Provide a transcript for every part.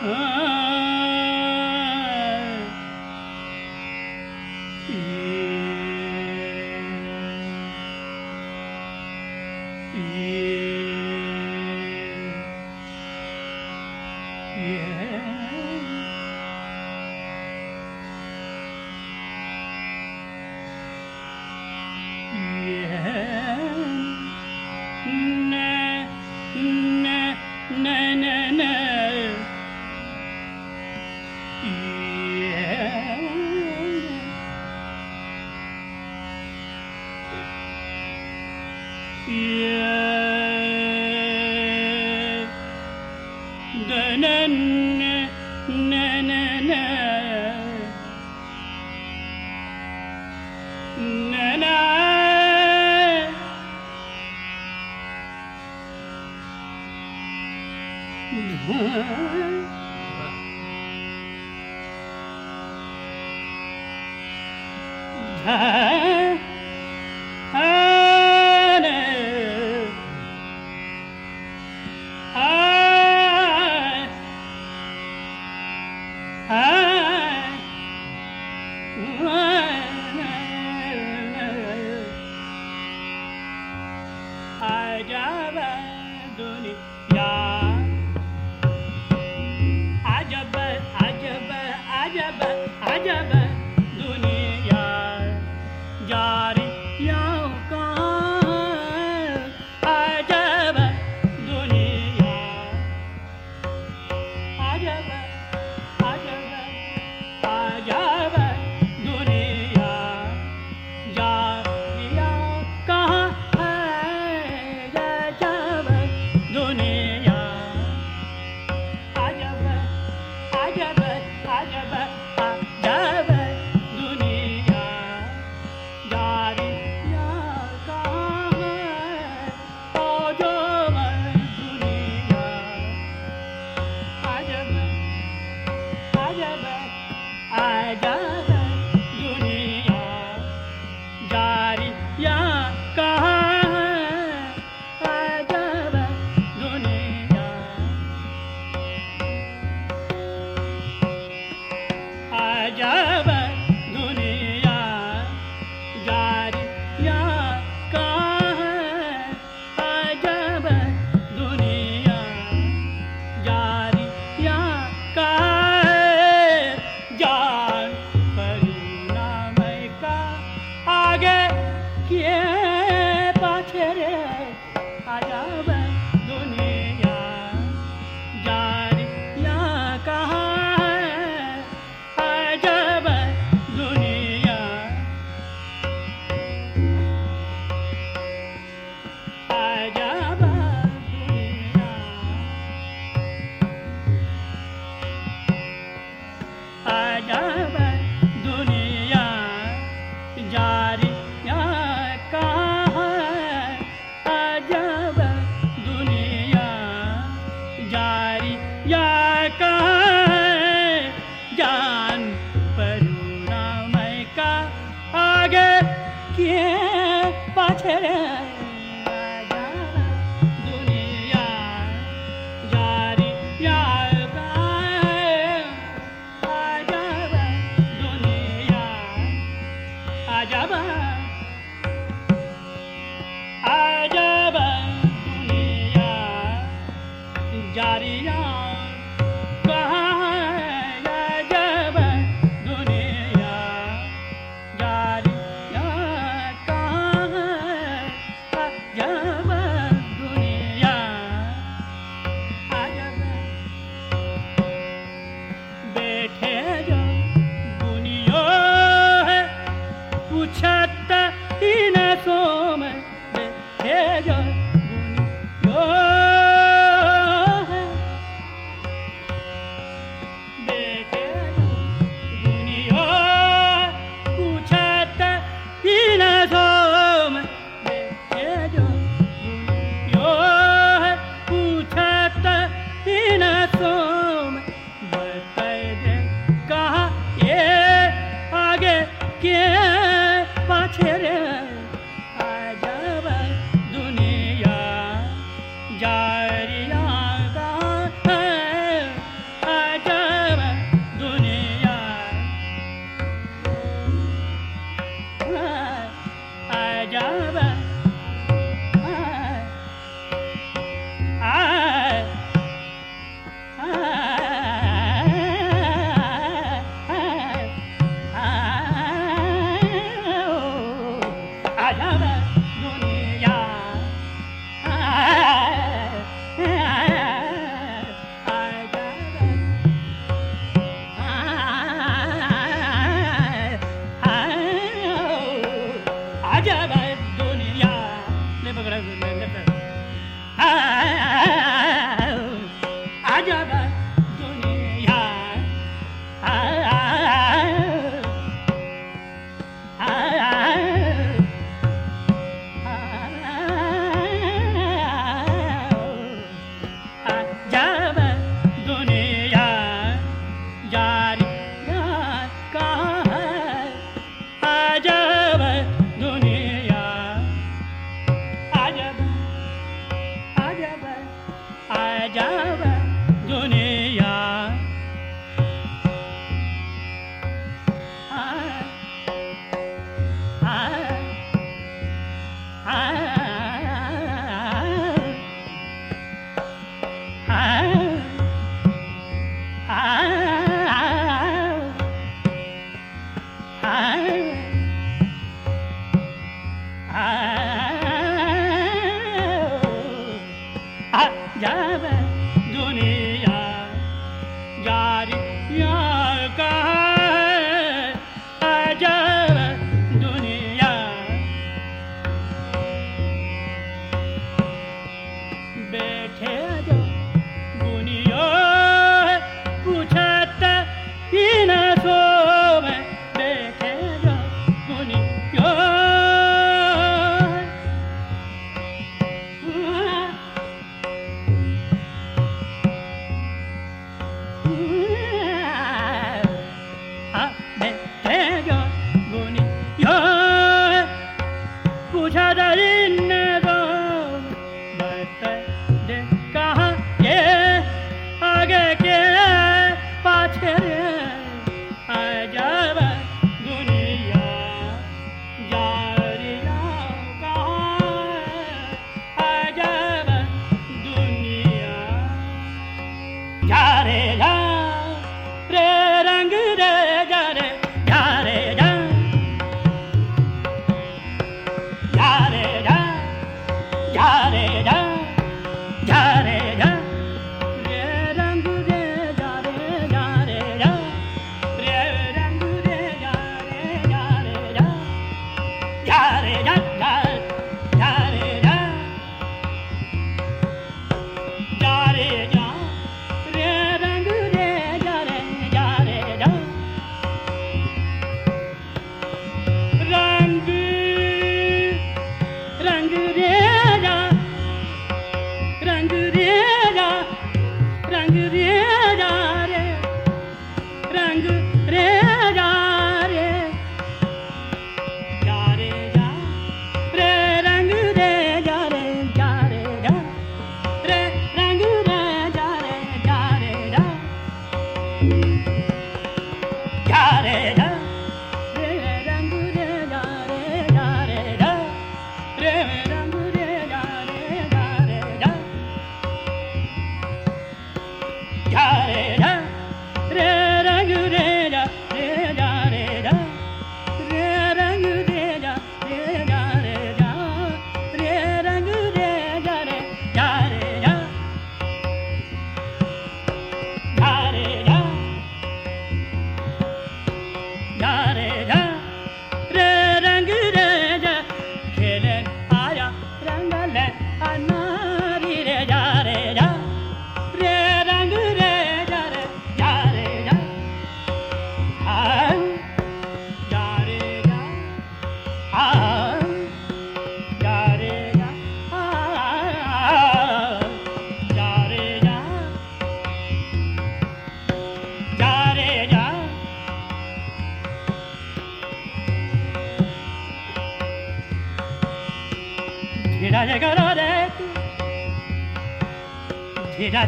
Ah. Ha none न जाएगा Baba. Sayana.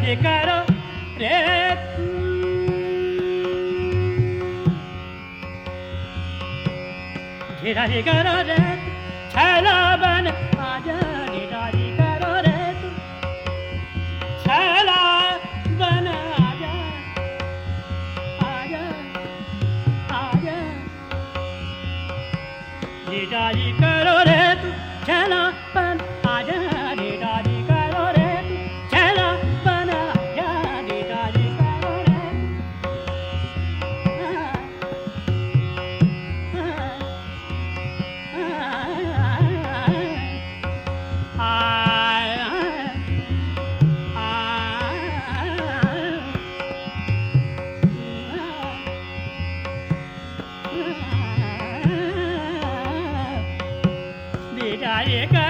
धीरा जे करो रे तू धीरा जे करो रे तू 也个